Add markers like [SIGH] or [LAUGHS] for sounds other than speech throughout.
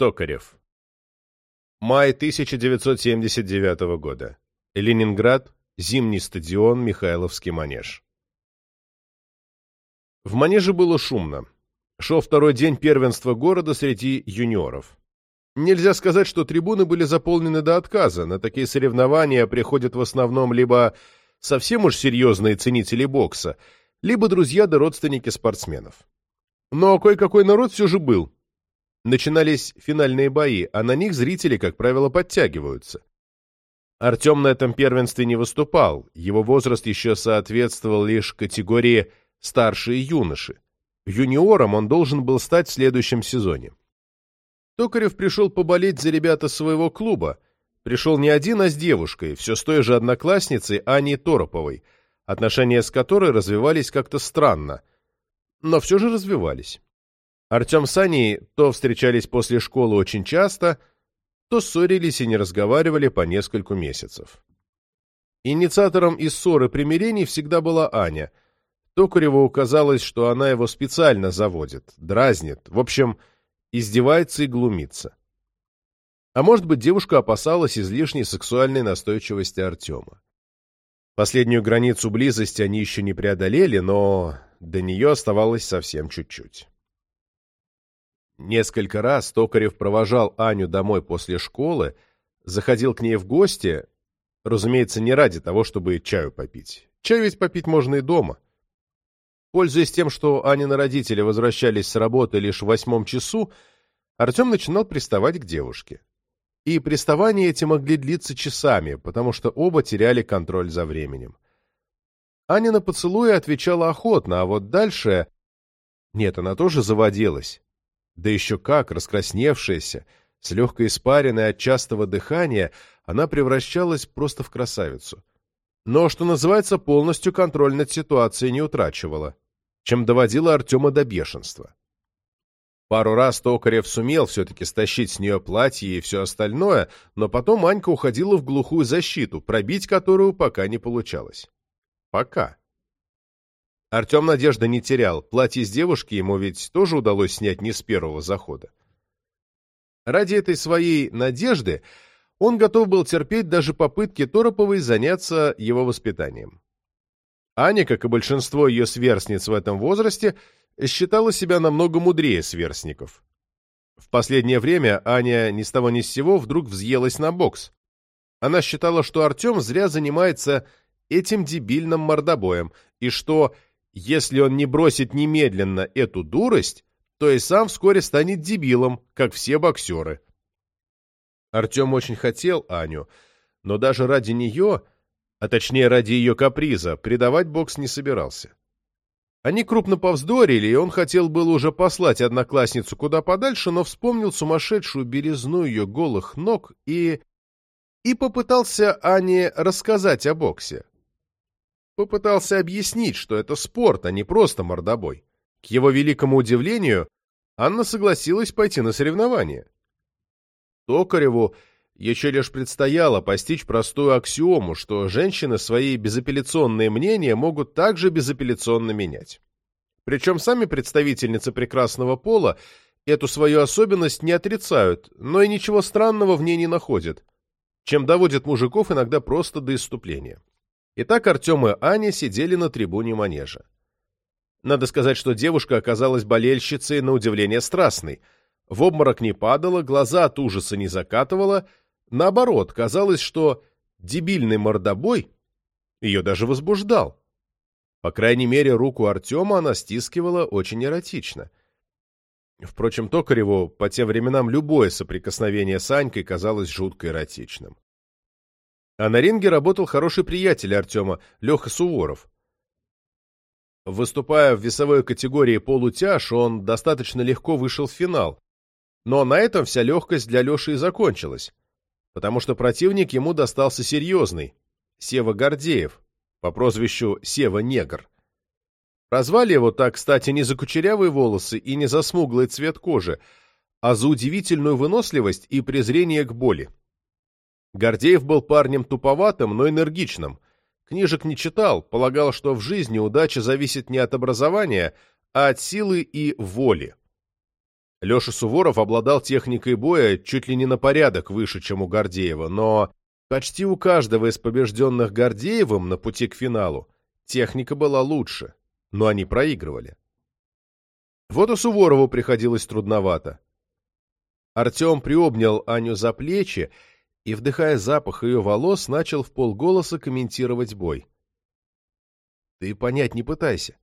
Токарев. Май 1979 года. Ленинград. Зимний стадион, Михайловский манеж. В манеже было шумно. Шел второй день первенства города среди юниоров. Нельзя сказать, что трибуны были заполнены до отказа. На такие соревнования приходят в основном либо совсем уж серьезные ценители бокса, либо друзья да родственники спортсменов. Но кое-какой народ все же был. Начинались финальные бои, а на них зрители, как правило, подтягиваются. Артем на этом первенстве не выступал, его возраст еще соответствовал лишь категории «старшие юноши». Юниором он должен был стать в следующем сезоне. Токарев пришел поболеть за ребята своего клуба. Пришел не один, а с девушкой, все с той же одноклассницей Аней Тороповой, отношения с которой развивались как-то странно, но все же развивались. Артем с Аней то встречались после школы очень часто – то ссорились и не разговаривали по нескольку месяцев. Инициатором из ссоры примирений всегда была Аня. Токареву казалось, что она его специально заводит, дразнит, в общем, издевается и глумится. А может быть, девушка опасалась излишней сексуальной настойчивости Артема. Последнюю границу близости они еще не преодолели, но до нее оставалось совсем чуть-чуть. Несколько раз Токарев провожал Аню домой после школы, заходил к ней в гости, разумеется, не ради того, чтобы чаю попить. Чай ведь попить можно и дома. Пользуясь тем, что Анины родители возвращались с работы лишь в восьмом часу, Артем начинал приставать к девушке. И приставания эти могли длиться часами, потому что оба теряли контроль за временем. Аня на поцелуи отвечала охотно, а вот дальше... Нет, она тоже заводилась. Да еще как, раскрасневшаяся, с легкой испариной от частого дыхания, она превращалась просто в красавицу. Но, что называется, полностью контроль над ситуацией не утрачивала, чем доводила Артема до бешенства. Пару раз Токарев сумел все-таки стащить с нее платье и все остальное, но потом Анька уходила в глухую защиту, пробить которую пока не получалось. Пока. Артем надежды не терял, платье с девушки ему ведь тоже удалось снять не с первого захода. Ради этой своей надежды он готов был терпеть даже попытки Тороповой заняться его воспитанием. Аня, как и большинство ее сверстниц в этом возрасте, считала себя намного мудрее сверстников. В последнее время Аня ни с того ни с сего вдруг взъелась на бокс. Она считала, что Артем зря занимается этим дебильным мордобоем, и что если он не бросит немедленно эту дурость, то и сам вскоре станет дебилом, как все боксеры. Артем очень хотел Аню, но даже ради нее, а точнее ради ее каприза, предавать бокс не собирался. Они крупно повздорили, и он хотел было уже послать одноклассницу куда подальше, но вспомнил сумасшедшую березну ее голых ног и... и попытался Ане рассказать о боксе. Попытался объяснить, что это спорт, а не просто мордобой. К его великому удивлению, Анна согласилась пойти на соревнования. Токареву еще лишь предстояло постичь простую аксиому, что женщины свои безапелляционные мнения могут также безапелляционно менять. Причем сами представительницы прекрасного пола эту свою особенность не отрицают, но и ничего странного в ней не находят, чем доводит мужиков иногда просто до исступления. Итак, Артем и Аня сидели на трибуне манежа. Надо сказать, что девушка оказалась болельщицей на удивление страстной. В обморок не падала, глаза от ужаса не закатывала. Наоборот, казалось, что дебильный мордобой ее даже возбуждал. По крайней мере, руку Артема она стискивала очень эротично. Впрочем, Токареву по тем временам любое соприкосновение с Анькой казалось жутко эротичным. А на ринге работал хороший приятель Артема, Леха Суворов. Выступая в весовой категории полутяж, он достаточно легко вышел в финал. Но на этом вся легкость для Леши и закончилась, потому что противник ему достался серьезный – Сева Гордеев, по прозвищу Сева-негр. Прозвали его так, кстати, не за кучерявые волосы и не за смуглый цвет кожи, а за удивительную выносливость и презрение к боли. Гордеев был парнем туповатым, но энергичным. Книжек не читал, полагал, что в жизни удача зависит не от образования, а от силы и воли. Леша Суворов обладал техникой боя чуть ли не на порядок выше, чем у Гордеева, но почти у каждого из побежденных Гордеевым на пути к финалу техника была лучше, но они проигрывали. Вот и Суворову приходилось трудновато. Артем приобнял Аню за плечи и, вдыхая запах ее волос, начал в полголоса комментировать бой. «Ты понять не пытайся.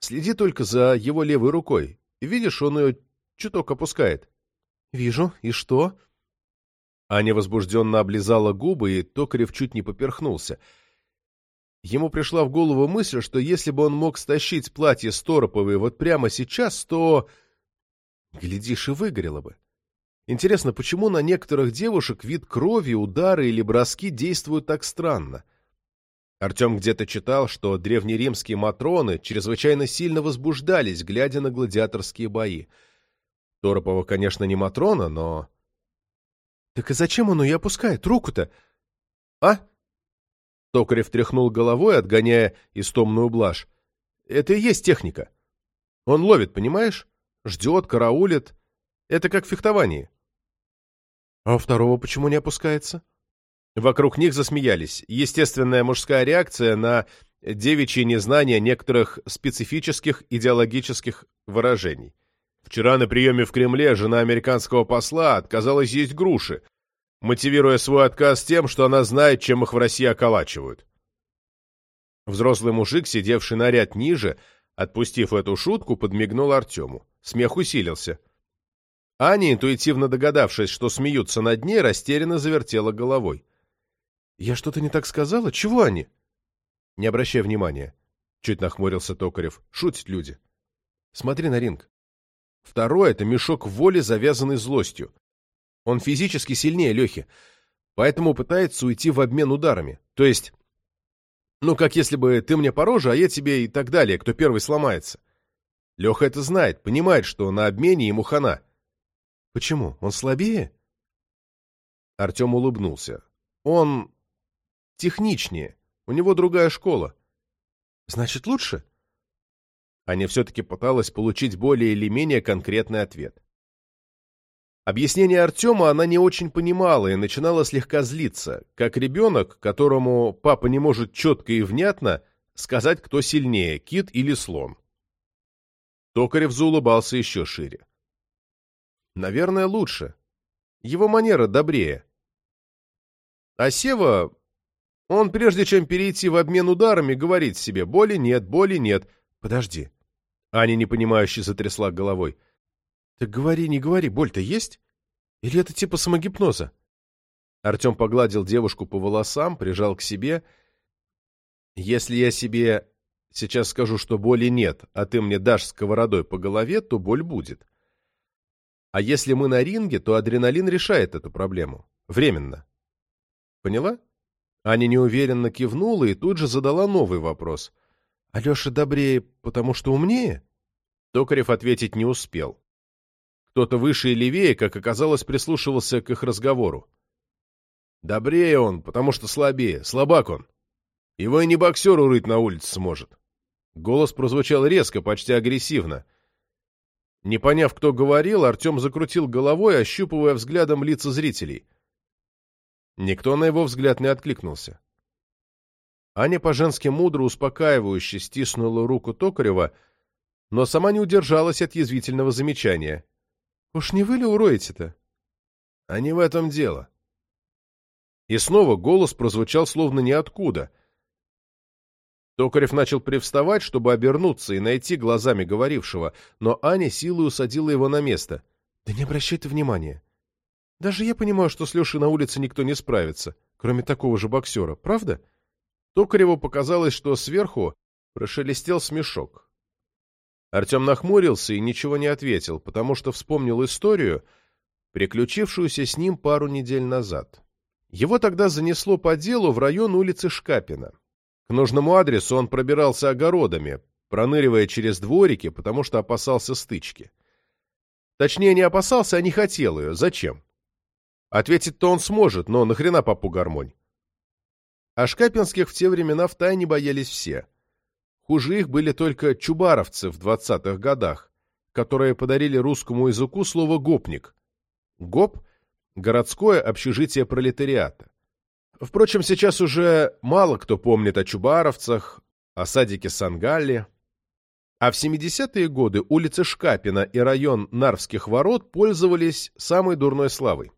Следи только за его левой рукой. Видишь, он ее чуток опускает». «Вижу. И что?» Аня возбужденно облизала губы, и Токарев чуть не поперхнулся. Ему пришла в голову мысль, что если бы он мог стащить платье Стороповой вот прямо сейчас, то... Глядишь, и выгорело бы. Интересно, почему на некоторых девушек вид крови, удары или броски действуют так странно? Артем где-то читал, что древнеримские матроны чрезвычайно сильно возбуждались, глядя на гладиаторские бои. Торопова, конечно, не матрона, но... Так и зачем он ее опускает? Руку-то? А? Токарев тряхнул головой, отгоняя истомную блажь. Это и есть техника. Он ловит, понимаешь? Ждет, караулит. Это как фехтование. А у второго почему не опускается? Вокруг них засмеялись. Естественная мужская реакция на девичье незнание некоторых специфических идеологических выражений. Вчера на приеме в Кремле жена американского посла отказалась есть груши, мотивируя свой отказ тем, что она знает, чем их в России околачивают. Взрослый мужик, сидевший на ряд ниже, отпустив эту шутку, подмигнул Артему. Смех усилился. Аня, интуитивно догадавшись, что смеются над ней, растерянно завертела головой. «Я что-то не так сказала? Чего они?» «Не обращай внимания», — чуть нахмурился Токарев. «Шутят люди. Смотри на ринг. Второй — это мешок воли, завязанный злостью. Он физически сильнее Лехи, поэтому пытается уйти в обмен ударами. То есть, ну, как если бы ты мне по роже, а я тебе и так далее, кто первый сломается. Леха это знает, понимает, что на обмене ему хана. Почему? Он слабее? Артем улыбнулся. Он техничнее. У него другая школа. Значит, лучше? Аня все-таки пыталась получить более или менее конкретный ответ. Объяснение Артема она не очень понимала и начинала слегка злиться, как ребенок, которому папа не может четко и внятно сказать, кто сильнее, кит или слон. Токарев заулыбался еще шире. Наверное, лучше. Его манера добрее. А Сева, он прежде чем перейти в обмен ударами, говорит себе «боли нет, боли нет». Подожди. Аня непонимающе затрясла головой. Так говори, не говори, боль-то есть? Или это типа самогипноза? Артем погладил девушку по волосам, прижал к себе. Если я себе сейчас скажу, что боли нет, а ты мне дашь сковородой по голове, то боль будет. А если мы на ринге, то адреналин решает эту проблему. Временно. Поняла? Аня неуверенно кивнула и тут же задала новый вопрос. «Алеша добрее, потому что умнее?» Токарев ответить не успел. Кто-то выше и левее, как оказалось, прислушивался к их разговору. «Добрее он, потому что слабее. Слабак он. Его и не боксер урыть на улице сможет». Голос прозвучал резко, почти агрессивно. Не поняв, кто говорил, Артем закрутил головой, ощупывая взглядом лица зрителей. Никто на его взгляд не откликнулся. Аня по-женски мудро успокаивающе стиснула руку Токарева, но сама не удержалась от язвительного замечания. «Уж не вы ли уроете-то?» «А не в этом дело». И снова голос прозвучал словно ниоткуда — Токарев начал привставать, чтобы обернуться и найти глазами говорившего, но Аня силой усадила его на место. «Да не обращай ты внимания. Даже я понимаю, что с Лешей на улице никто не справится, кроме такого же боксера, правда?» Токареву показалось, что сверху прошелестел смешок. Артем нахмурился и ничего не ответил, потому что вспомнил историю, приключившуюся с ним пару недель назад. Его тогда занесло по делу в район улицы Шкапина. К нужному адресу он пробирался огородами, проныривая через дворики, потому что опасался стычки. Точнее, не опасался, а не хотел ее. Зачем? Ответить-то он сможет, но нахрена папу гармонь? А шкапинских в те времена втайне боялись все. Хуже их были только чубаровцы в двадцатых годах, которые подарили русскому языку слово «гопник». ГОП – городское общежитие пролетариата. Впрочем, сейчас уже мало кто помнит о чубаровцах, о садике Сангалли. А в 70-е годы улица Шкапина и район Нарвских ворот пользовались самой дурной славой.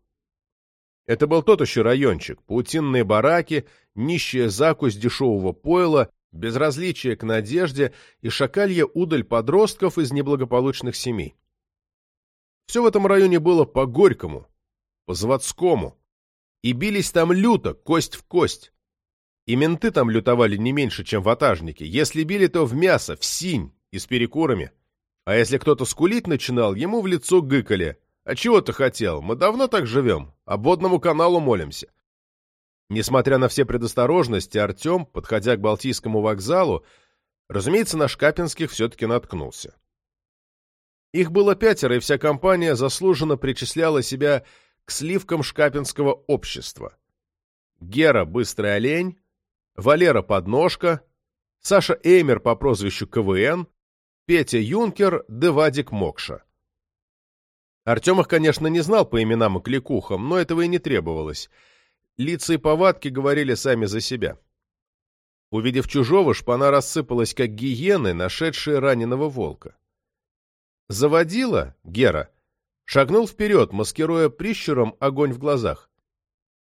Это был тот еще райончик, паутинные бараки, нищая закусь дешевого пойла, безразличие к надежде и шакалья удаль подростков из неблагополучных семей. Все в этом районе было по-горькому, по-заводскому. И бились там люто, кость в кость. И менты там лютовали не меньше, чем ватажники. Если били, то в мясо, в синь и с перекурами. А если кто-то скулить начинал, ему в лицо гыкали. «А чего ты хотел? Мы давно так живем. Обводному каналу молимся». Несмотря на все предосторожности, Артем, подходя к Балтийскому вокзалу, разумеется, на Шкапинских все-таки наткнулся. Их было пятеро, и вся компания заслуженно причисляла себя к сливкам шкапинского общества. Гера «Быстрый олень», Валера «Подножка», Саша Эймер по прозвищу КВН, Петя Юнкер да Вадик Мокша. Артем их, конечно, не знал по именам и кликухам, но этого и не требовалось. Лица и повадки говорили сами за себя. Увидев чужого, шпана рассыпалась, как гиены, нашедшие раненого волка. Заводила, Гера, шагнул вперед, маскируя прищуром огонь в глазах.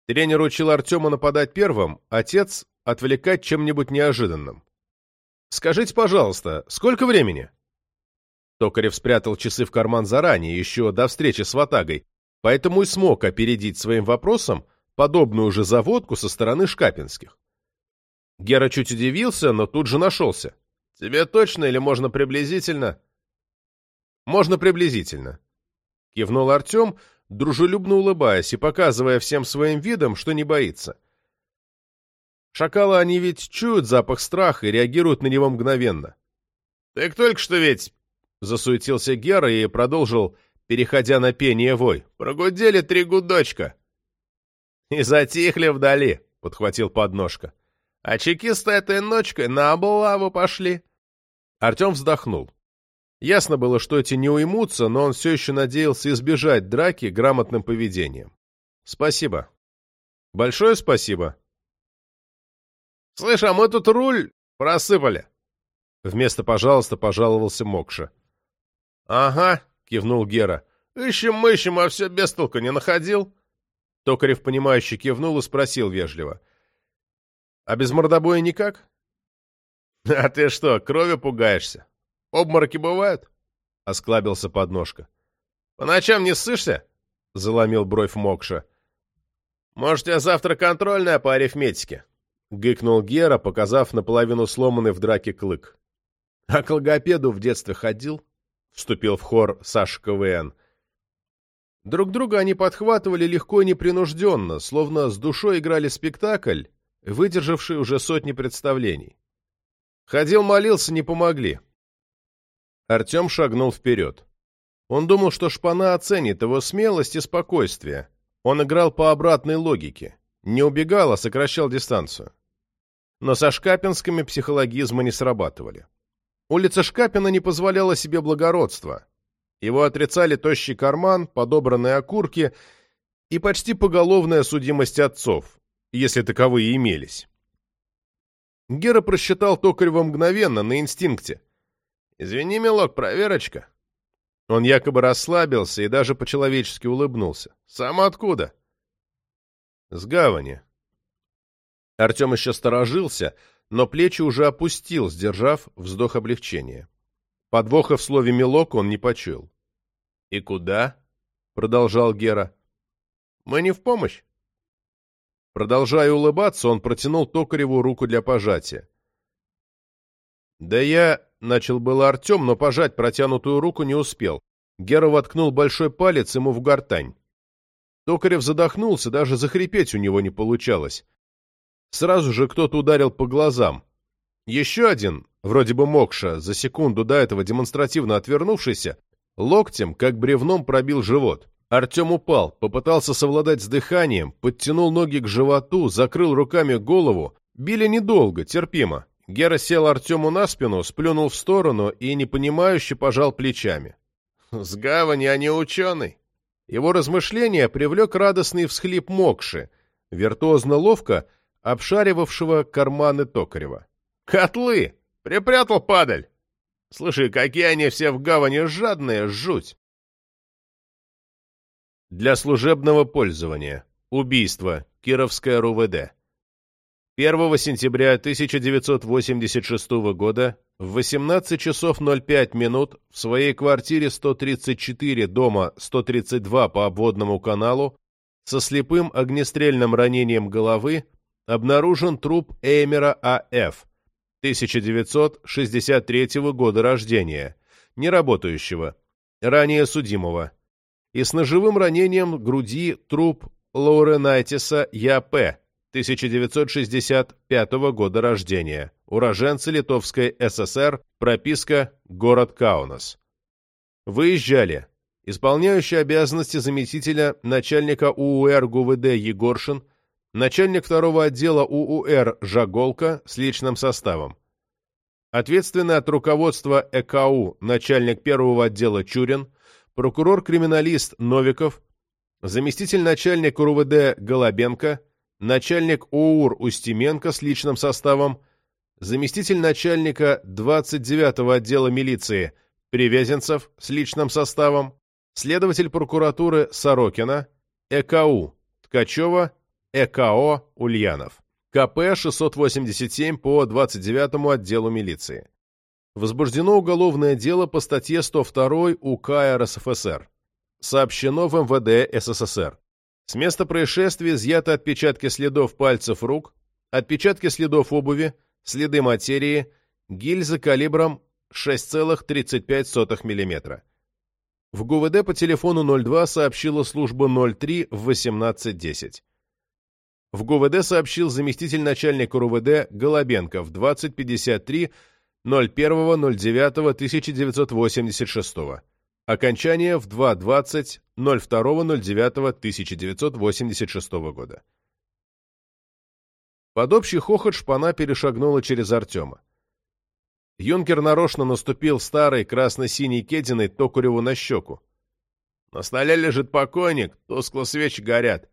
Тренер учил Артема нападать первым, отец — отвлекать чем-нибудь неожиданным. «Скажите, пожалуйста, сколько времени?» Токарев спрятал часы в карман заранее, еще до встречи с Ватагой, поэтому и смог опередить своим вопросом подобную же заводку со стороны Шкапинских. Гера чуть удивился, но тут же нашелся. «Тебе точно или можно приблизительно?» Можно приблизительно. Кивнул Артем, дружелюбно улыбаясь и показывая всем своим видом, что не боится. Шакалы они ведь чуют запах страха и реагируют на него мгновенно. «Так только что ведь...» — засуетился Гера и продолжил, переходя на пение вой. «Прогудели три гудочка». «И затихли вдали», — подхватил подножка. «А чекисты этой ночкой на облаву пошли». Артем вздохнул. Ясно было, что эти не уймутся, но он все еще надеялся избежать драки грамотным поведением. «Спасибо. Большое спасибо». «Слышь, а мы тут руль просыпали». Вместо «пожалуйста» пожаловался Мокша. «Ага», — кивнул Гера. «Ищем-ищем, а все без толку не находил». Токарев, понимающе кивнул и спросил вежливо. «А без мордобоя никак?» [LAUGHS] «А ты что, крови пугаешься?» Обмороки бывают? — осклабился подножка. — По ночам не ссышься? — заломил бровь Мокша. — Может, я завтра контрольная по арифметике? — гыкнул Гера, показав наполовину сломанный в драке клык. — А к логопеду в детстве ходил? — вступил в хор Саша КВН. Друг друга они подхватывали легко и непринужденно, словно с душой играли спектакль, выдержавший уже сотни представлений. Ходил, молился, не помогли. Артем шагнул вперед. Он думал, что Шпана оценит его смелость и спокойствие. Он играл по обратной логике. Не убегал, а сокращал дистанцию. Но со Шкапинскими психологизмы не срабатывали. Улица Шкапина не позволяла себе благородства. Его отрицали тощий карман, подобранные окурки и почти поголовная судимость отцов, если таковые имелись. Гера просчитал Токарева мгновенно, на инстинкте. «Извини, милок, проверочка». Он якобы расслабился и даже по-человечески улыбнулся. «Сам откуда?» «С гавани». Артем еще сторожился, но плечи уже опустил, сдержав вздох облегчения. Подвоха в слове «милок» он не почуял. «И куда?» — продолжал Гера. «Мы не в помощь». Продолжая улыбаться, он протянул Токареву руку для пожатия. «Да я...» — начал было Артем, но пожать протянутую руку не успел. Гера воткнул большой палец ему в гортань. Токарев задохнулся, даже захрипеть у него не получалось. Сразу же кто-то ударил по глазам. Еще один, вроде бы Мокша, за секунду до этого демонстративно отвернувшийся, локтем, как бревном, пробил живот. Артем упал, попытался совладать с дыханием, подтянул ноги к животу, закрыл руками голову. Били недолго, терпимо. Гера сел Артему на спину, сплюнул в сторону и непонимающе пожал плечами. С гавани, а не ученый. Его размышления привлек радостный всхлип Мокши, виртуозно ловко обшаривавшего карманы Токарева. «Котлы! Припрятал падаль! Слушай, какие они все в гавани жадные, жуть!» Для служебного пользования. Убийство. Кировская РУВД. 1 сентября 1986 года в 18 часов 05 минут в своей квартире 134 дома 132 по обводному каналу со слепым огнестрельным ранением головы обнаружен труп Эймера А.Ф. 1963 года рождения, неработающего, ранее судимого, и с ножевым ранением груди труп Лоуренайтиса Я.П. 1965 года рождения, уроженца Литовской ССР, прописка город Каунас. Выезжали. Исполняющий обязанности заместителя начальника УУР ГУВД Егоршин, начальник второго отдела УУР Жаголка с личным составом, ответственный от руководства ЭКУ начальник первого отдела Чурин, прокурор-криминалист Новиков, заместитель начальника РУВД Голобенко, начальник ОУР Устименко с личным составом, заместитель начальника 29-го отдела милиции Привязенцев с личным составом, следователь прокуратуры Сорокина, ЭКУ Ткачева, ЭКО Ульянов. КП 687 по 29-му отделу милиции. Возбуждено уголовное дело по статье 102 УК РСФСР. Сообщено в МВД СССР. С места происшествия изъяты отпечатки следов пальцев рук, отпечатки следов обуви, следы материи, гильзы калибром 6,35 мм. В ГУВД по телефону 02 сообщила служба 03 в 18.10. В ГУВД сообщил заместитель начальника РУВД Голобенко в 20.53 01.09.1986. Окончание в 2.20 02.09.1986 года. Под общий хохот шпана перешагнула через Артема. Юнкер нарочно наступил старой красно-синей кединой Токареву на щеку. На столе лежит покойник, тускло свечи горят.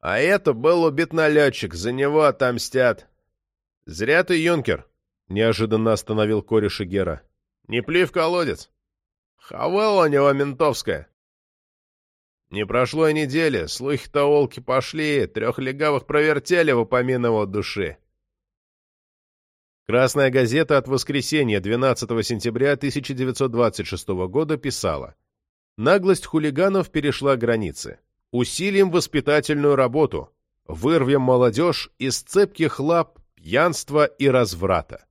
А это был убит налетчик, за него отомстят. Зря ты, юнкер, — неожиданно остановил кореша Гера. Не плюй в колодец. Хавела у него ментовская. Не прошло и недели, слухи-то волки пошли, трех легавых провертели в упомин души. Красная газета от воскресенья 12 сентября 1926 года писала «Наглость хулиганов перешла границы. Усилим воспитательную работу. Вырвем молодежь из цепких лап пьянства и разврата».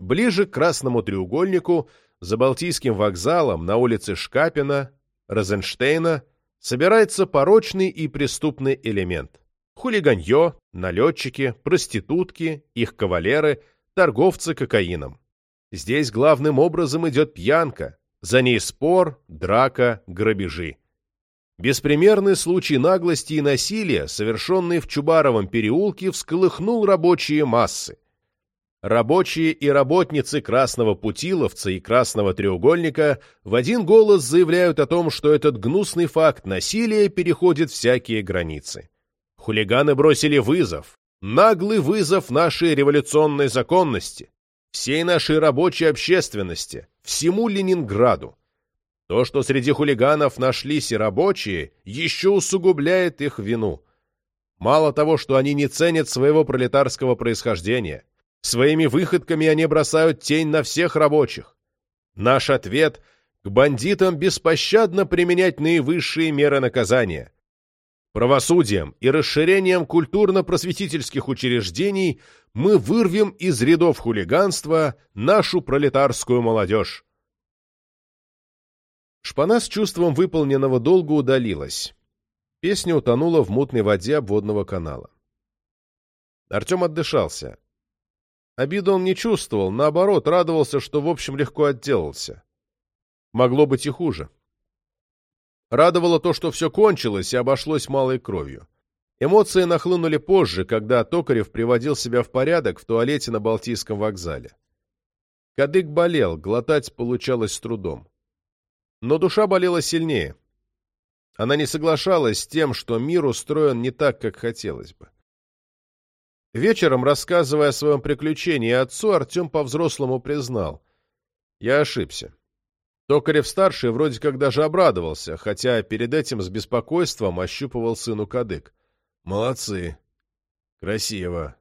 Ближе к Красному треугольнику – за Балтийским вокзалом на улице Шкапина, Розенштейна собирается порочный и преступный элемент. Хулиганье, налетчики, проститутки, их кавалеры, торговцы кокаином. Здесь главным образом идет пьянка, за ней спор, драка, грабежи. Беспримерный случай наглости и насилия, совершенный в Чубаровом переулке, всколыхнул рабочие массы. Рабочие и работницы Красного Путиловца и Красного Треугольника в один голос заявляют о том, что этот гнусный факт насилия переходит всякие границы. Хулиганы бросили вызов, наглый вызов нашей революционной законности, всей нашей рабочей общественности, всему Ленинграду. То, что среди хулиганов нашлись и рабочие, еще усугубляет их вину. Мало того, что они не ценят своего пролетарского происхождения – Своими выходками они бросают тень на всех рабочих. Наш ответ — к бандитам беспощадно применять наивысшие меры наказания. Правосудием и расширением культурно-просветительских учреждений мы вырвем из рядов хулиганства нашу пролетарскую молодежь. Шпана с чувством выполненного долга удалилась. Песня утонула в мутной воде обводного канала. Артем отдышался. Обиды он не чувствовал, наоборот, радовался, что в общем легко отделался. Могло быть и хуже. Радовало то, что все кончилось и обошлось малой кровью. Эмоции нахлынули позже, когда Токарев приводил себя в порядок в туалете на Балтийском вокзале. Кадык болел, глотать получалось с трудом. Но душа болела сильнее. Она не соглашалась с тем, что мир устроен не так, как хотелось бы. Вечером, рассказывая о своем приключении отцу, Артем по-взрослому признал. Я ошибся. Токарев-старший вроде как даже обрадовался, хотя перед этим с беспокойством ощупывал сыну кадык. «Молодцы. Красиво.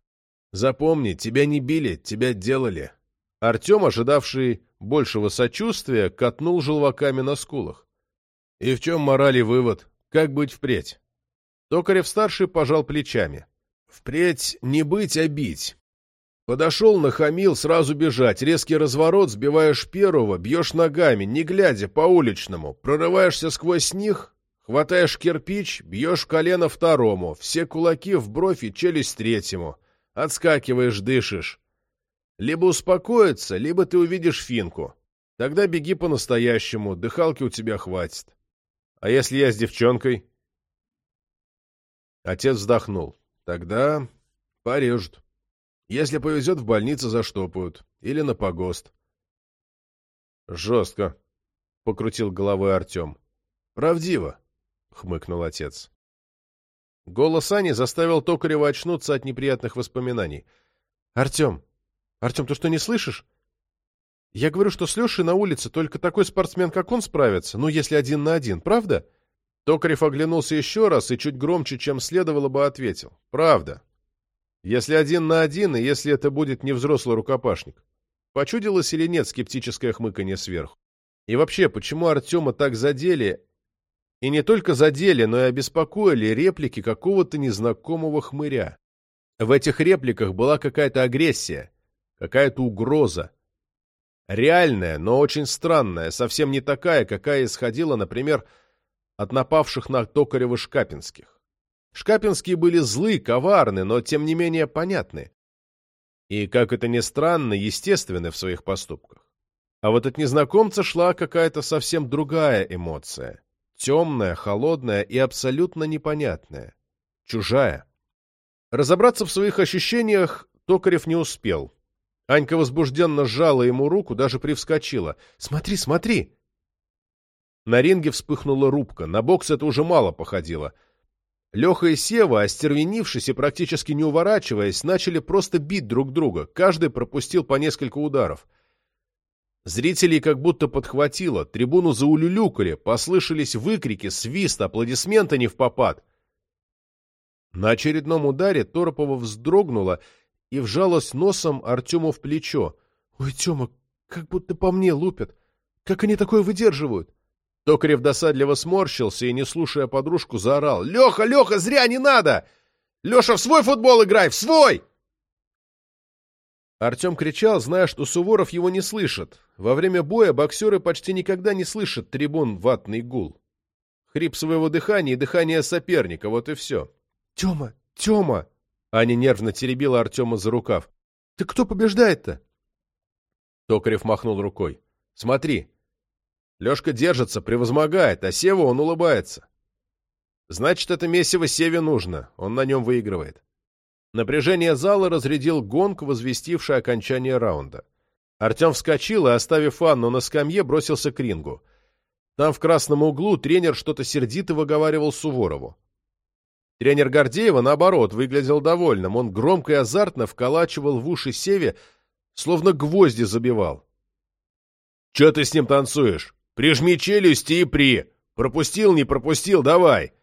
Запомни, тебя не били, тебя делали». Артем, ожидавший большего сочувствия, катнул желваками на скулах. «И в чем мораль и вывод? Как быть впредь?» Токарев-старший пожал плечами. Впредь не быть, а бить. Подошел, нахамил, сразу бежать, резкий разворот, сбиваешь первого, бьешь ногами, не глядя, по-уличному, прорываешься сквозь них, хватаешь кирпич, бьешь колено второму, все кулаки в бровь и челюсть третьему, отскакиваешь, дышишь. Либо успокоиться, либо ты увидишь финку. Тогда беги по-настоящему, дыхалки у тебя хватит. А если я с девчонкой? Отец вздохнул. Тогда порежут. Если повезет, в больнице заштопают. Или на погост. Жестко, — покрутил головой Артем. Правдиво, — хмыкнул отец. Голос Ани заставил Токарева очнуться от неприятных воспоминаний. — Артем! Артем, ты что, не слышишь? Я говорю, что с Лешей на улице только такой спортсмен, как он, справится, ну, если один на один, правда? — Токарев оглянулся еще раз и чуть громче, чем следовало бы, ответил. «Правда. Если один на один, и если это будет не взрослый рукопашник». Почудилось или нет скептическое хмыканье сверху? И вообще, почему Артема так задели, и не только задели, но и обеспокоили реплики какого-то незнакомого хмыря? В этих репликах была какая-то агрессия, какая-то угроза. Реальная, но очень странная, совсем не такая, какая исходила, например, от напавших на Токарева Шкапинских. Шкапинские были злы, коварны, но тем не менее понятны. И, как это ни странно, естественны в своих поступках. А вот от незнакомца шла какая-то совсем другая эмоция. Темная, холодная и абсолютно непонятная. Чужая. Разобраться в своих ощущениях Токарев не успел. Анька возбужденно сжала ему руку, даже привскочила. «Смотри, смотри!» На ринге вспыхнула рубка, на бокс это уже мало походило. Леха и Сева, остервенившись и практически не уворачиваясь, начали просто бить друг друга, каждый пропустил по несколько ударов. Зрителей как будто подхватило, трибуну заулюлюкали, послышались выкрики, свист, аплодисменты не в попад. На очередном ударе Торопова вздрогнула и вжалась носом Артему в плечо. «Ой, Тема, как будто по мне лупят! Как они такое выдерживают?» Токарев досадливо сморщился и, не слушая подружку, заорал. «Леха, Леха, зря не надо! Леша, в свой футбол играй, в свой!» Артем кричал, зная, что Суворов его не слышит. Во время боя боксеры почти никогда не слышат трибун ватный гул. Хрип своего дыхания и дыхание соперника, вот и все. «Тема! Тема!» Аня нервно теребила Артема за рукав. «Ты кто побеждает-то?» Токарев махнул рукой. «Смотри, Лешка держится, превозмогает, а Сева он улыбается. Значит, это месиво Севе нужно, он на нем выигрывает. Напряжение зала разрядил гонг, возвестивший окончание раунда. Артем вскочил и, оставив Анну на скамье, бросился к рингу. Там в красном углу тренер что-то сердито выговаривал Суворову. Тренер Гордеева, наоборот, выглядел довольным. Он громко и азартно вколачивал в уши Севе, словно гвозди забивал. — Че ты с ним танцуешь? Прижми челюсти и при. Пропустил, не пропустил, давай.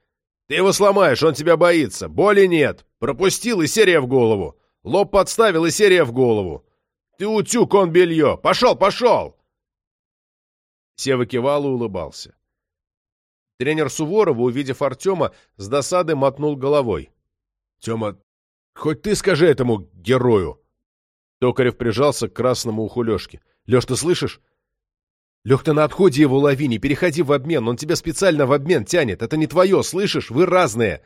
Ты его сломаешь, он тебя боится. Боли нет. Пропустил и серия в голову. Лоб подставил и серия в голову. Ты утюг, он белье. Пошел, пошел!» Сева кивал и улыбался. Тренер Суворова, увидев Артема, с досады мотнул головой. «Тема, хоть ты скажи этому герою!» Токарев прижался к красному уху Лешки. «Леш, ты слышишь? Лех, ты на отходе его лови, не переходи в обмен, он тебя специально в обмен тянет. Это не твое, слышишь? Вы разные.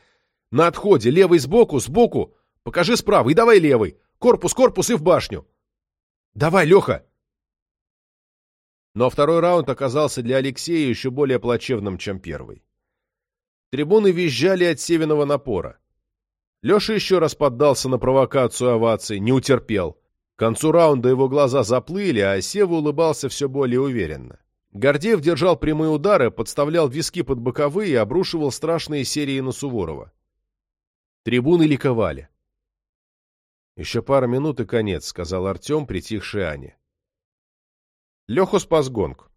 На отходе, левый сбоку, сбоку. Покажи справа и давай левый. Корпус, корпус и в башню. Давай, Леха. Но второй раунд оказался для Алексея еще более плачевным, чем первый. Трибуны визжали от севиного напора. Леша еще раз поддался на провокацию оваций, не утерпел. К концу раунда его глаза заплыли, а Сева улыбался все более уверенно. Гордеев держал прямые удары, подставлял виски под боковые и обрушивал страшные серии на Суворова. Трибуны ликовали. «Еще пара минут и конец», — сказал Артем, притихший Ане. Леху спас гонг.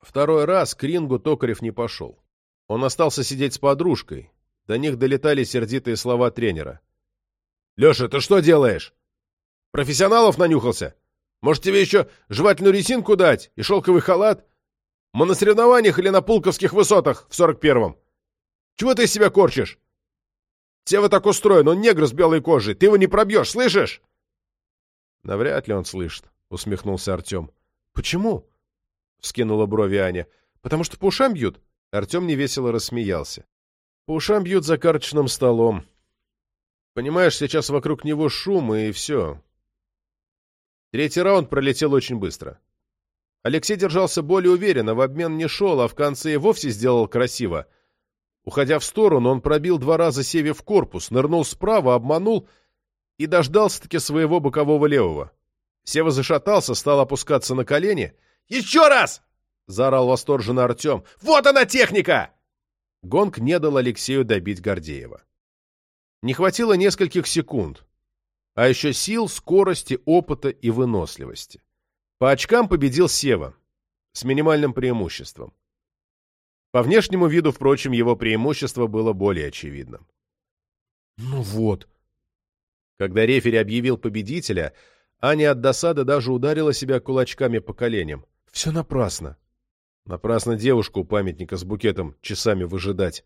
Второй раз к рингу Токарев не пошел. Он остался сидеть с подружкой. До них долетали сердитые слова тренера. «Леша, ты что делаешь? Профессионалов нанюхался? Может, тебе еще жевательную резинку дать и шелковый халат? Мы на соревнованиях или на пулковских высотах в сорок первом? Чего ты из себя корчишь? Сева так устроен, он негр с белой кожей. Ты его не пробьешь, слышишь?» «Навряд ли он слышит», — усмехнулся Артем. «Почему?» — вскинула брови Аня. «Потому что по ушам бьют?» Артем невесело рассмеялся. «По ушам бьют за карточным столом. Понимаешь, сейчас вокруг него шум, и все. Третий раунд пролетел очень быстро. Алексей держался более уверенно, в обмен не шел, а в конце и вовсе сделал красиво. Уходя в сторону, он пробил два раза Севе в корпус, нырнул справа, обманул и дождался-таки своего бокового левого. Сева зашатался, стал опускаться на колени. «Еще раз!» — заорал восторженно Артем. «Вот она техника!» Гонг не дал Алексею добить Гордеева. Не хватило нескольких секунд, а еще сил, скорости, опыта и выносливости. По очкам победил Сева с минимальным преимуществом. По внешнему виду, впрочем, его преимущество было более очевидным. «Ну вот». Когда рефери объявил победителя, Аня от досады даже ударила себя кулачками по коленям. «Все напрасно». Напрасно девушку у памятника с букетом часами выжидать.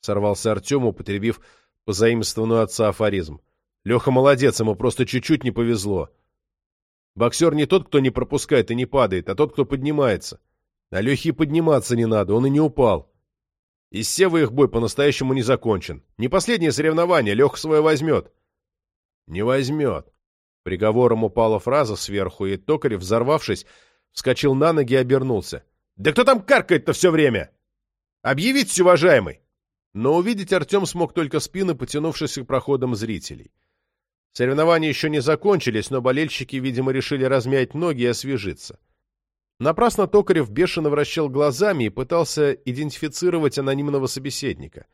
Сорвался Артем, употребив позаимствованную отца афоризм. Леха молодец, ему просто чуть-чуть не повезло. Боксер не тот, кто не пропускает и не падает, а тот, кто поднимается. А Лехе подниматься не надо, он и не упал. Из Севы их бой по-настоящему не закончен. Не последнее соревнование, Леха свое возьмет. Не возьмет. Приговором упала фраза сверху, и Токарев, взорвавшись, вскочил на ноги и обернулся. «Да кто там каркает-то все время? Объявитесь, уважаемый!» Но увидеть Артем смог только спины потянувшихся к проходам зрителей. Соревнования еще не закончились, но болельщики, видимо, решили размять ноги и освежиться. Напрасно Токарев бешено вращал глазами и пытался идентифицировать анонимного собеседника.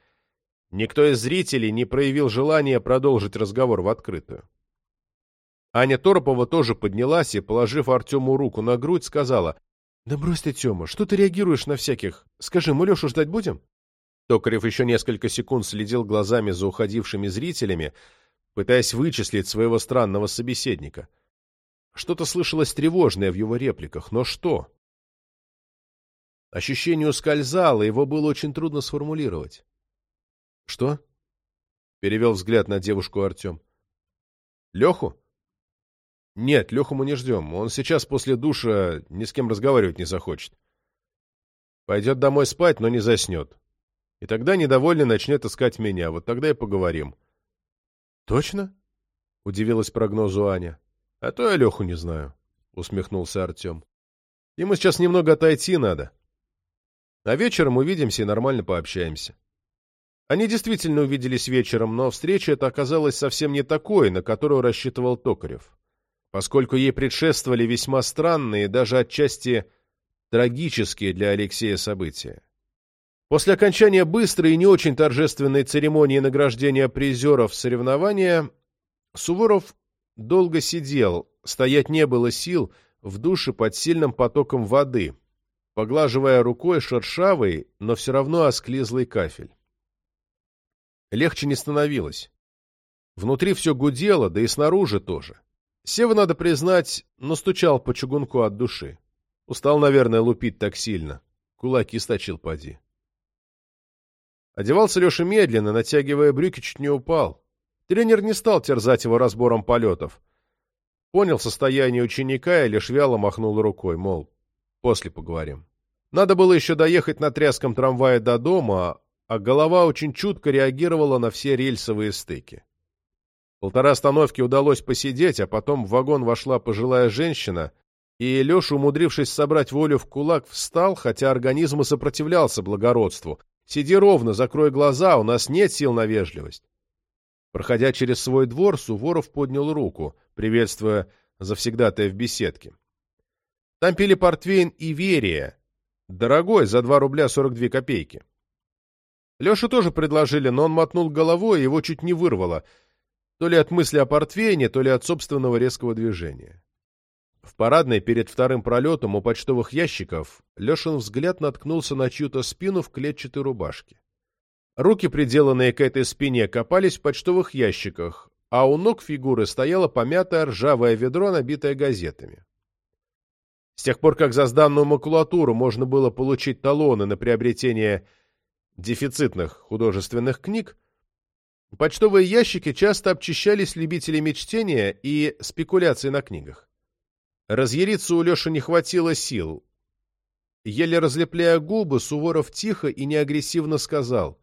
Никто из зрителей не проявил желания продолжить разговор в открытую. Аня Торопова тоже поднялась и, положив Артему руку на грудь, сказала, «Да брось ты, Тема, что ты реагируешь на всяких? Скажи, мы Лешу ждать будем?» Токарев еще несколько секунд следил глазами за уходившими зрителями, пытаясь вычислить своего странного собеседника. Что-то слышалось тревожное в его репликах, но что? Ощущение ускользало, его было очень трудно сформулировать. «Что?» — перевел взгляд на девушку Артем. «Леху?» «Нет, Леху мы не ждем. Он сейчас после душа ни с кем разговаривать не захочет. Пойдет домой спать, но не заснет. И тогда недовольный начнет искать меня. Вот тогда и поговорим. — Точно? — удивилась прогнозу Аня. — А то я Леху не знаю, — усмехнулся Артем. — Ему сейчас немного отойти надо. А вечером увидимся и нормально пообщаемся. Они действительно увиделись вечером, но встреча эта оказалась совсем не такой, на которую рассчитывал Токарев. Поскольку ей предшествовали весьма странные, даже отчасти трагические для Алексея события. После окончания быстрой и не очень торжественной церемонии награждения призеров соревнования Суворов долго сидел, стоять не было сил, в душе под сильным потоком воды, поглаживая рукой шершавый, но все равно осклизлый кафель. Легче не становилось. Внутри все гудело, да и снаружи тоже. Сева, надо признать, настучал по чугунку от души. Устал, наверное, лупить так сильно. Кулаки сточил поди. Одевался Леша медленно, натягивая брюки, чуть не упал. Тренер не стал терзать его разбором полетов. Понял состояние ученика и лишь вяло махнул рукой, мол, после поговорим. Надо было еще доехать на тряском трамвае до дома, а голова очень чутко реагировала на все рельсовые стыки. Полтора остановки удалось посидеть, а потом в вагон вошла пожилая женщина, и Леша, умудрившись собрать волю в кулак, встал, хотя организм и сопротивлялся благородству, Сиди ровно, закрой глаза, у нас нет сил на вежливость. Проходя через свой двор, Суворов поднял руку, приветствуя завсегдатая в беседке. Там пили портвейн Иверия, дорогой, за 2 рубля 42 копейки. Леше тоже предложили, но он мотнул головой, и его чуть не вырвало, то ли от мысли о портвейне, то ли от собственного резкого движения. В парадной перед вторым пролетом у почтовых ящиков Лешин взгляд наткнулся на чью-то спину в клетчатой рубашке. Руки, приделанные к этой спине, копались в почтовых ящиках, а у ног фигуры стояло помятое ржавое ведро, набитое газетами. С тех пор, как за сданную макулатуру можно было получить талоны на приобретение дефицитных художественных книг, почтовые ящики часто обчищались любителями чтения и спекуляций на книгах. Разъяриться у Леши не хватило сил. Еле разлепляя губы, Суворов тихо и неагрессивно сказал.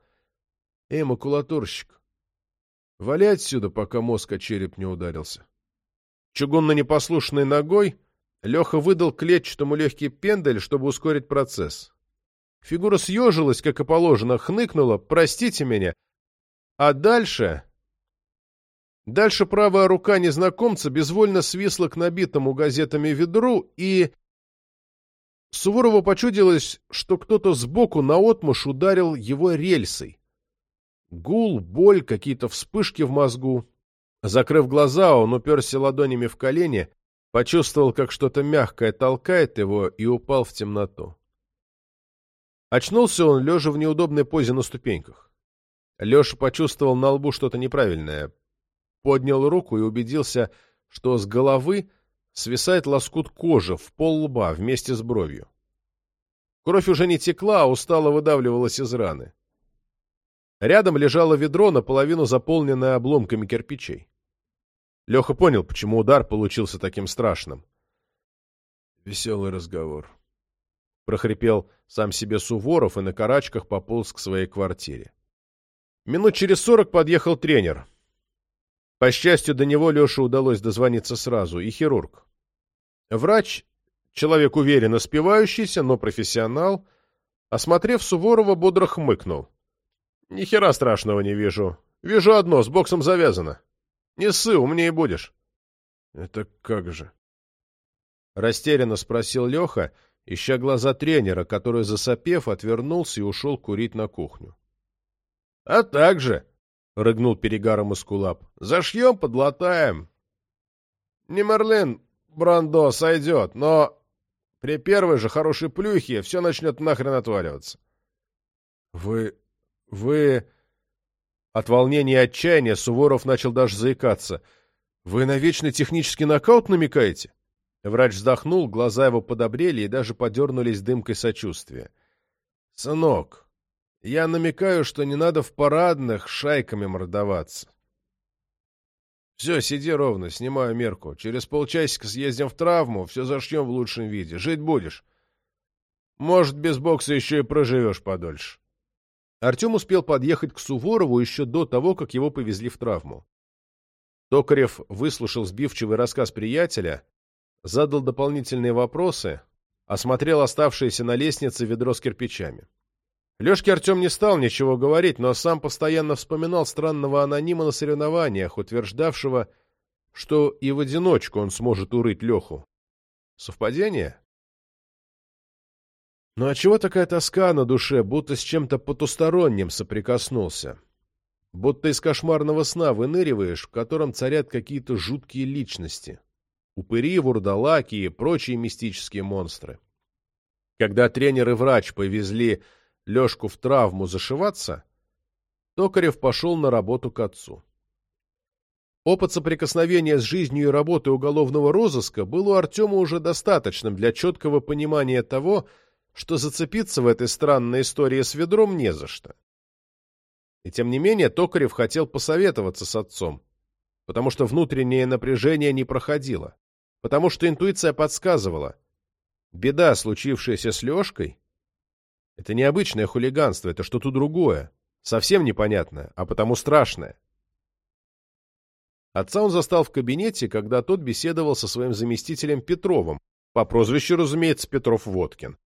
— Эй, макулатурщик, вали отсюда, пока мозг о череп не ударился. Чугунно-непослушной ногой Леха выдал клетчатому легкий пендель, чтобы ускорить процесс. Фигура съежилась, как и положено, хныкнула «Простите меня». А дальше... Дальше правая рука незнакомца безвольно свисла к набитому газетами ведру, и... Суворову почудилось, что кто-то сбоку наотмашь ударил его рельсой. Гул, боль, какие-то вспышки в мозгу. Закрыв глаза, он уперся ладонями в колени, Почувствовал, как что-то мягкое толкает его, и упал в темноту. Очнулся он, лежа в неудобной позе на ступеньках. Леша почувствовал на лбу что-то неправильное. Поднял руку и убедился, что с головы свисает лоскут кожи в пол лба вместе с бровью. Кровь уже не текла, а устало выдавливалась из раны. Рядом лежало ведро, наполовину заполненное обломками кирпичей. Леха понял, почему удар получился таким страшным. «Веселый разговор», — прохрипел сам себе Суворов и на карачках пополз к своей квартире. Минут через сорок подъехал тренер. По счастью, до него Леше удалось дозвониться сразу, и хирург. Врач, человек уверенно спивающийся, но профессионал, осмотрев Суворова, бодро хмыкнул. «Ни хера страшного не вижу. Вижу одно, с боксом завязано. Не ссы, умнее будешь. — Это как же? — растерянно спросил Леха, ища глаза тренера, который, засопев, отвернулся и ушел курить на кухню. — А так же, — рыгнул перегаром Искулап, — зашьем, подлатаем. Не Мерлин, Брандо, сойдет, но при первой же хорошей плюхе все начнет нахрен отваливаться. — Вы... вы... От волнения и отчаяния Суворов начал даже заикаться. «Вы на вечный технический нокаут намекаете?» Врач вздохнул, глаза его подобрели и даже подернулись дымкой сочувствия. «Сынок, я намекаю, что не надо в парадных шайками мордоваться. Все, сиди ровно, снимаю мерку. Через полчасика съездим в травму, все зашьем в лучшем виде. Жить будешь. Может, без бокса еще и проживешь подольше. Артем успел подъехать к Суворову еще до того, как его повезли в травму. Токарев выслушал сбивчивый рассказ приятеля, задал дополнительные вопросы, осмотрел оставшееся на лестнице ведро с кирпичами. Лешке Артем не стал ничего говорить, но сам постоянно вспоминал странного анонима на соревнованиях, утверждавшего, что и в одиночку он сможет урыть Леху. Совпадение? Ну а чего такая тоска на душе, будто с чем-то потусторонним соприкоснулся? Будто из кошмарного сна выныриваешь, в котором царят какие-то жуткие личности. Упыри, вурдалаки и прочие мистические монстры. Когда тренер и врач повезли Лешку в травму зашиваться, Токарев пошел на работу к отцу. Опыт соприкосновения с жизнью и работой уголовного розыска был у Артема уже достаточным для четкого понимания того, что зацепиться в этой странной истории с ведром не за что. И тем не менее Токарев хотел посоветоваться с отцом, потому что внутреннее напряжение не проходило, потому что интуиция подсказывала. Беда, случившаяся с Лешкой, это не обычное хулиганство, это что-то другое, совсем непонятное, а потому страшное. Отца он застал в кабинете, когда тот беседовал со своим заместителем Петровым, по прозвищу, разумеется, Петров-Водкин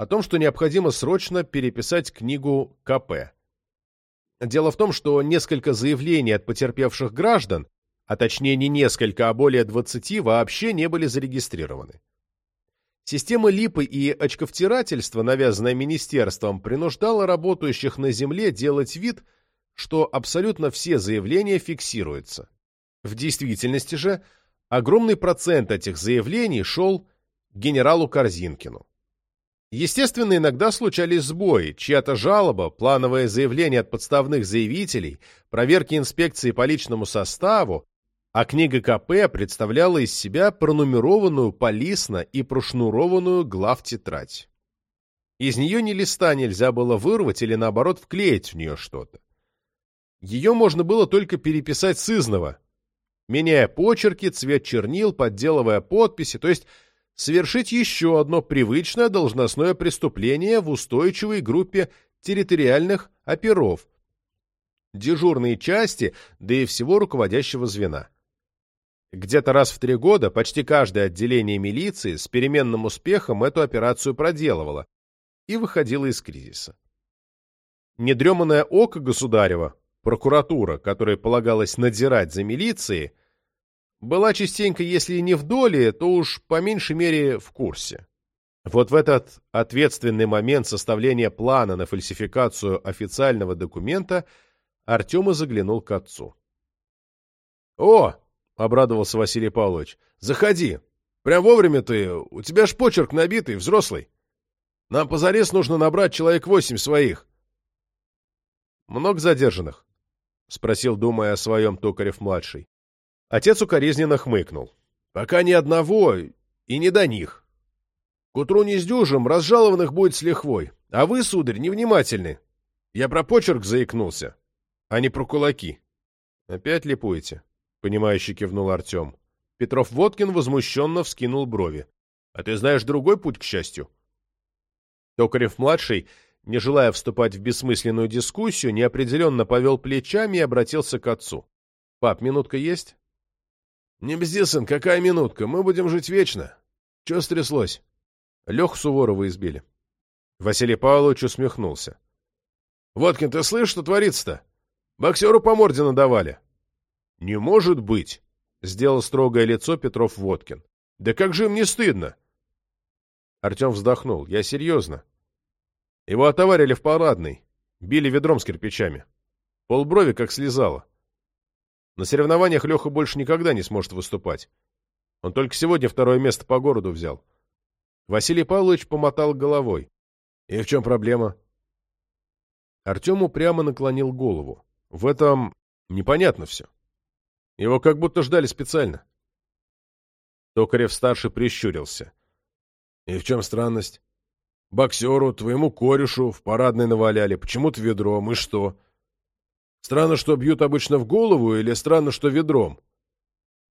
о том, что необходимо срочно переписать книгу КП. Дело в том, что несколько заявлений от потерпевших граждан, а точнее не несколько, а более 20, вообще не были зарегистрированы. Система липы и очковтирательства, навязанная министерством, принуждала работающих на земле делать вид, что абсолютно все заявления фиксируются. В действительности же огромный процент этих заявлений шел генералу Корзинкину. Естественно, иногда случались сбои, чья-то жалоба, плановое заявление от подставных заявителей, проверки инспекции по личному составу, а книга КП представляла из себя пронумерованную полисно и прошнурованную главтетрадь. Из нее ни листа нельзя было вырвать или, наоборот, вклеить в нее что-то. Ее можно было только переписать с изного, меняя почерки, цвет чернил, подделывая подписи, то есть совершить еще одно привычное должностное преступление в устойчивой группе территориальных оперов, дежурные части, да и всего руководящего звена. Где-то раз в три года почти каждое отделение милиции с переменным успехом эту операцию проделывало и выходило из кризиса. Недреманное око государева, прокуратура, которая полагалась надзирать за милицией, была частенько, если не в доле, то уж по меньшей мере в курсе. Вот в этот ответственный момент составления плана на фальсификацию официального документа Артема заглянул к отцу. «О!» — обрадовался Василий Павлович. «Заходи. Прям вовремя ты. У тебя ж почерк набитый, взрослый. Нам позарез нужно набрать человек восемь своих». «Много задержанных?» — спросил, думая о своем Токарев-младший. Отец укоризненно хмыкнул. «Пока ни одного, и не до них. К утру не сдюжим, разжалованных будет с лихвой. А вы, сударь, невнимательны. Я про почерк заикнулся, а не про кулаки». «Опять липуете?» — понимающе кивнул Артем. Петров-Водкин возмущенно вскинул брови. «А ты знаешь другой путь к счастью?» Токарев-младший, не желая вступать в бессмысленную дискуссию, неопределенно повел плечами и обратился к отцу. «Пап, минутка есть?» «Не бзди, сын, какая минутка? Мы будем жить вечно. Че стряслось?» Леху Суворова избили. Василий Павлович усмехнулся. «Водкин, ты слышишь, что творится-то? Боксеру по морде надавали». «Не может быть!» — сделал строгое лицо Петров Водкин. «Да как же им не стыдно?» Артем вздохнул. «Я серьезно. Его отоварили в парадной, били ведром с кирпичами. Полброви как слезало. На соревнованиях Леха больше никогда не сможет выступать. Он только сегодня второе место по городу взял. Василий Павлович помотал головой. И в чем проблема? Артем упрямо наклонил голову. В этом непонятно все. Его как будто ждали специально. Токарев-старший прищурился. И в чем странность? Боксеру, твоему корешу в парадной наваляли, почему-то ведром, и что? Странно, что бьют обычно в голову, или странно, что ведром?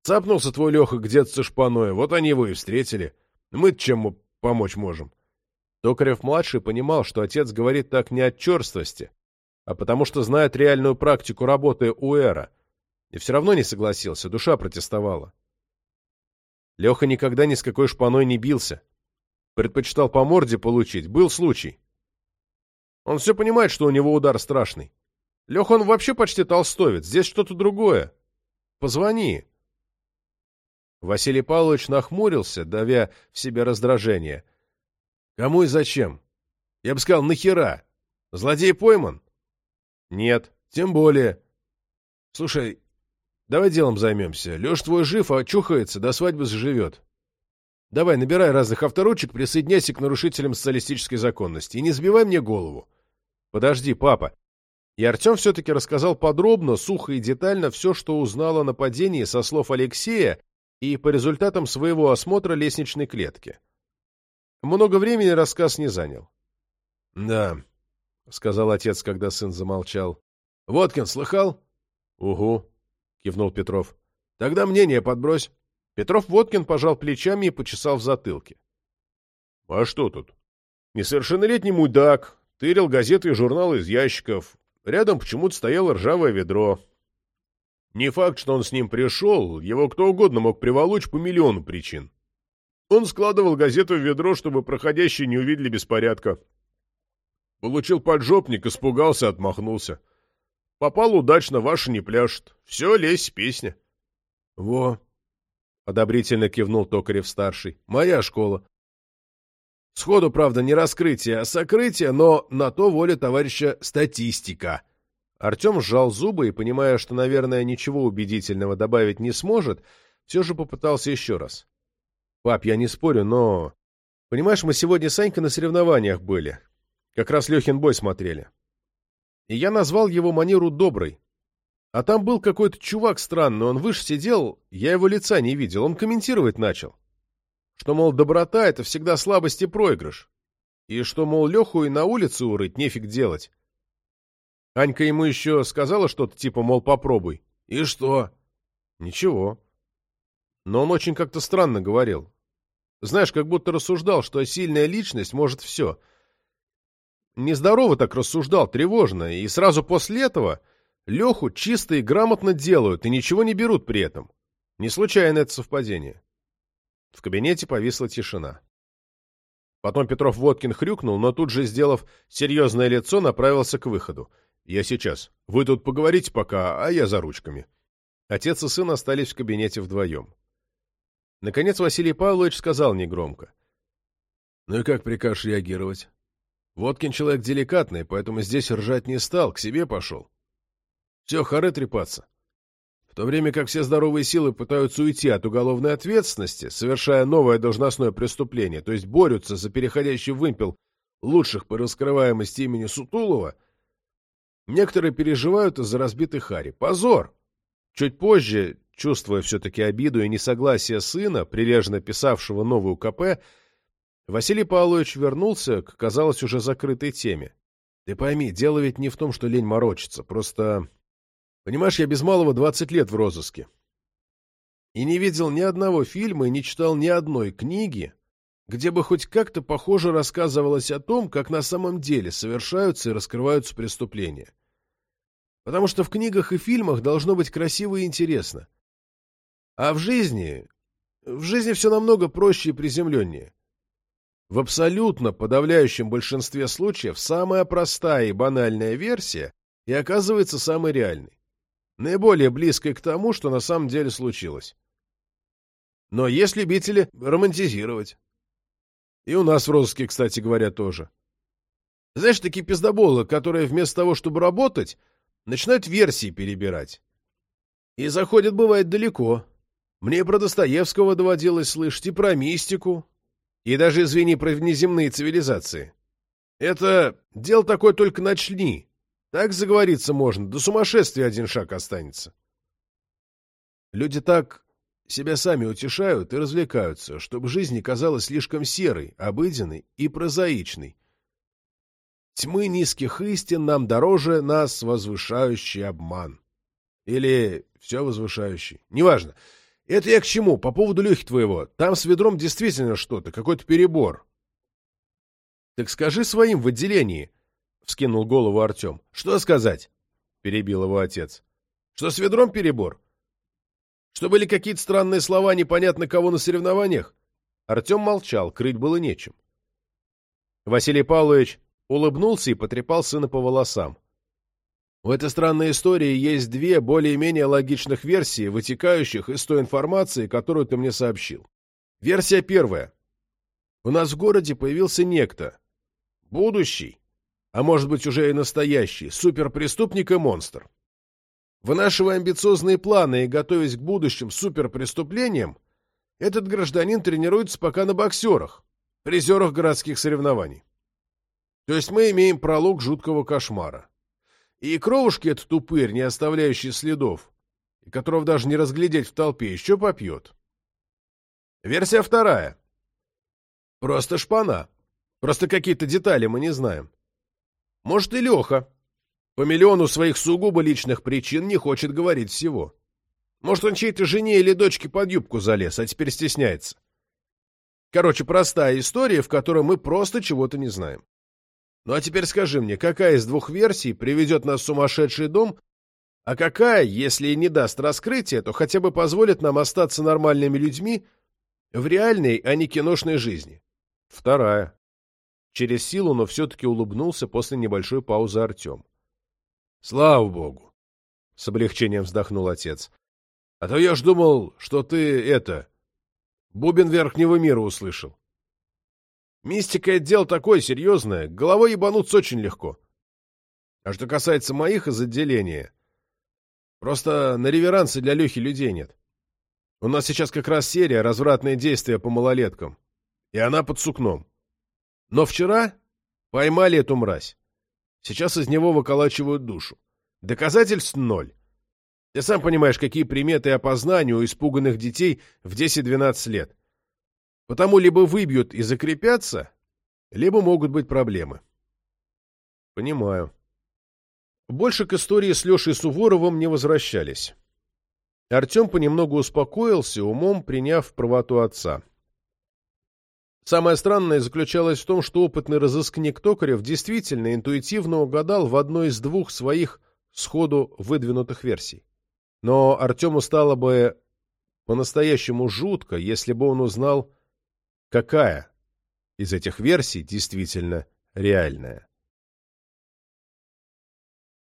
Цапнулся твой Леха где-то со шпаной, вот они его и встретили. мы чем помочь можем? Токарев-младший понимал, что отец говорит так не от черствости, а потому что знает реальную практику работы УЭРа, и все равно не согласился, душа протестовала. Леха никогда ни с какой шпаной не бился. Предпочитал по морде получить, был случай. Он все понимает, что у него удар страшный. Леха, он вообще почти толстовец. Здесь что-то другое. Позвони. Василий Павлович нахмурился, давя в себе раздражение. Кому и зачем? Я бы сказал, нахера? Злодей пойман? Нет, тем более. Слушай, давай делом займемся. Леш твой жив, а чухается, до свадьбы заживет. Давай, набирай разных авторучек, присоединяйся к нарушителям социалистической законности и не сбивай мне голову. Подожди, папа. И Артем все-таки рассказал подробно, сухо и детально все, что узнал о нападении со слов Алексея и по результатам своего осмотра лестничной клетки. Много времени рассказ не занял. — Да, — сказал отец, когда сын замолчал. — Водкин, слыхал? — Угу, — кивнул Петров. — Тогда мнение подбрось. Петров-Водкин пожал плечами и почесал в затылке. — А что тут? Несовершеннолетний мудак, тырил газеты и журналы из ящиков, Рядом почему-то стояло ржавое ведро. Не факт, что он с ним пришел, его кто угодно мог приволочь по миллиону причин. Он складывал газету в ведро, чтобы проходящие не увидели беспорядка. Получил поджопник, испугался, отмахнулся. Попал удачно, ваша не пляшет. Все, лезь, песня. — Во! — одобрительно кивнул Токарев-старший. — Моя школа. Сходу, правда, не раскрытие, а сокрытие, но на то воля товарища статистика. Артем сжал зубы и, понимая, что, наверное, ничего убедительного добавить не сможет, все же попытался еще раз. «Пап, я не спорю, но... Понимаешь, мы сегодня с Санькой на соревнованиях были. Как раз Лехин бой смотрели. И я назвал его манеру доброй. А там был какой-то чувак странный, он выше сидел, я его лица не видел, он комментировать начал. Что, мол, доброта — это всегда слабость и проигрыш. И что, мол, Леху и на улице урыть нефиг делать. Анька ему еще сказала что-то типа, мол, попробуй. И что? Ничего. Но он очень как-то странно говорил. Знаешь, как будто рассуждал, что сильная личность может все. Нездорово так рассуждал, тревожно, и сразу после этого Леху чисто и грамотно делают, и ничего не берут при этом. Не случайно это совпадение. В кабинете повисла тишина. Потом Петров-Водкин хрюкнул, но тут же, сделав серьезное лицо, направился к выходу. «Я сейчас. Вы тут поговорите пока, а я за ручками». Отец и сын остались в кабинете вдвоем. Наконец Василий Павлович сказал негромко. «Ну и как прикажешь реагировать? Водкин человек деликатный, поэтому здесь ржать не стал, к себе пошел. Все, хоры трепаться. В то время как все здоровые силы пытаются уйти от уголовной ответственности, совершая новое должностное преступление, то есть борются за переходящий вымпел лучших по раскрываемости имени Сутулова, некоторые переживают из-за разбитой Хари. Позор! Чуть позже Чувствуя все-таки обиду и несогласие сына, прилежно писавшего новую КП, Василий Павлович вернулся к, казалось, уже закрытой теме. Ты пойми, дело ведь не в том, что лень морочится, просто... Понимаешь, я без малого двадцать лет в розыске. И не видел ни одного фильма и не читал ни одной книги, где бы хоть как-то похоже рассказывалось о том, как на самом деле совершаются и раскрываются преступления. Потому что в книгах и фильмах должно быть красиво и интересно. А в жизни... В жизни все намного проще и приземленнее. В абсолютно подавляющем большинстве случаев самая простая и банальная версия и оказывается самой реальной. Наиболее близкой к тому, что на самом деле случилось. Но есть любители романтизировать. И у нас в розыске, кстати говоря, тоже. Знаешь, такие пиздоболы, которые вместо того, чтобы работать, начинают версии перебирать. И заходят, бывает, далеко. Мне про Достоевского доводилось слышать и про мистику, и даже, извини, про внеземные цивилизации. Это дело такое только начни. Так заговориться можно, до сумасшествия один шаг останется. Люди так себя сами утешают и развлекаются, чтобы жизнь не казалась слишком серой, обыденной и прозаичной. Тьмы низких истин нам дороже нас возвышающий обман. Или все возвышающий. Неважно. Это я к чему? По поводу Лехи твоего. Там с ведром действительно что-то, какой-то перебор. Так скажи своим в отделении, — вскинул голову Артем. Что сказать? — перебил его отец. Что с ведром перебор? Что были какие-то странные слова, непонятно кого на соревнованиях? Артем молчал, крыть было нечем. Василий Павлович улыбнулся и потрепал сына по волосам. У этой странной истории есть две более-менее логичных версии, вытекающих из той информации, которую ты мне сообщил. Версия первая. У нас в городе появился некто. Будущий, а может быть уже и настоящий, суперпреступник и монстр. Вынашивая амбициозные планы и готовясь к будущим суперпреступлениям, этот гражданин тренируется пока на боксерах, призерах городских соревнований. То есть мы имеем пролог жуткого кошмара. И кровушки этот упырь, не оставляющий следов, и которого даже не разглядеть в толпе, еще попьет. Версия вторая. Просто шпана. Просто какие-то детали мы не знаем. Может, и Леха. По миллиону своих сугубо личных причин не хочет говорить всего. Может, он чьей-то жене или дочке под юбку залез, а теперь стесняется. Короче, простая история, в которой мы просто чего-то не знаем. Ну а теперь скажи мне, какая из двух версий приведет нас в сумасшедший дом, а какая, если и не даст раскрытия, то хотя бы позволит нам остаться нормальными людьми в реальной, а не киношной жизни? Вторая. Через силу, но все-таки улыбнулся после небольшой паузы Артем. Слава богу! С облегчением вздохнул отец. А то я ж думал, что ты это... Бубен верхнего мира услышал. Мистика — это дело такое серьезное, головой ебануться очень легко. А что касается моих из отделения, просто на реверансы для Лехи людей нет. У нас сейчас как раз серия «Развратные действия по малолеткам», и она под сукном. Но вчера поймали эту мразь. Сейчас из него выколачивают душу. Доказательств ноль. Ты сам понимаешь, какие приметы опознания у испуганных детей в 10-12 лет. Потому либо выбьют и закрепятся, либо могут быть проблемы. Понимаю. Больше к истории с Лешей Суворовым не возвращались. Артем понемногу успокоился, умом приняв правоту отца. Самое странное заключалось в том, что опытный разыскник Токарев действительно интуитивно угадал в одной из двух своих сходу выдвинутых версий. Но Артему стало бы по-настоящему жутко, если бы он узнал, какая из этих версий действительно реальная.